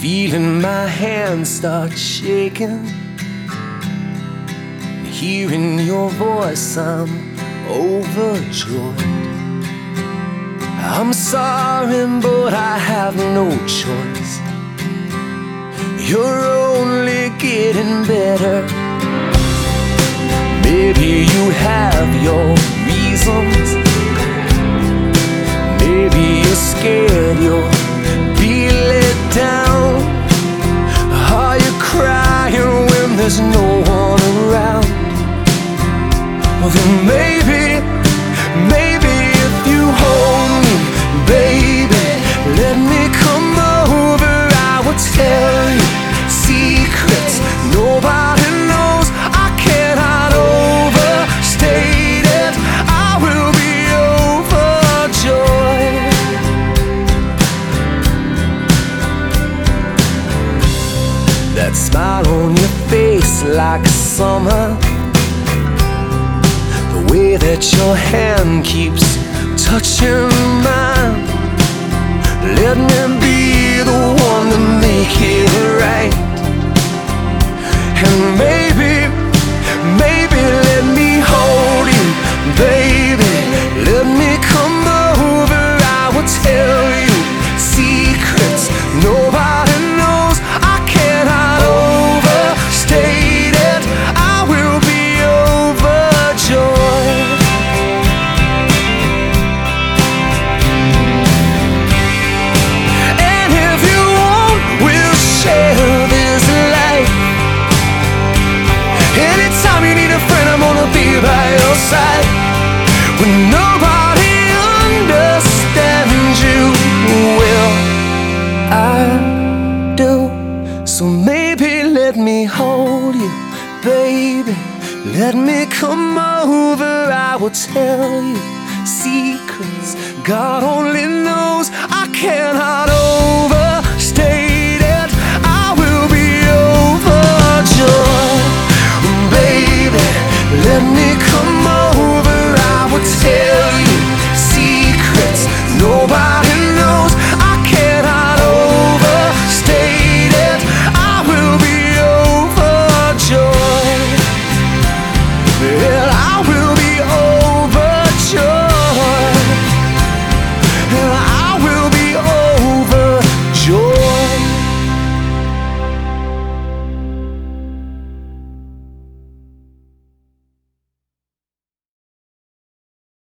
Feeling my hands start shaking. Hearing your voice, I'm overjoyed. I'm sorry, but I have no choice. You're only getting better. Maybe you have your one around? Well, then maybe, maybe if you hold me, baby, let me come over. I will tell you like summer. The way that your hand keeps touching mine. Let me be Anytime you need a friend, I'm gonna be by your side. When nobody understands you, well, I do. So maybe let me hold you, baby. Let me come over. I will tell you secrets God only knows. I cannot over.